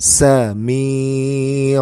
سميعا.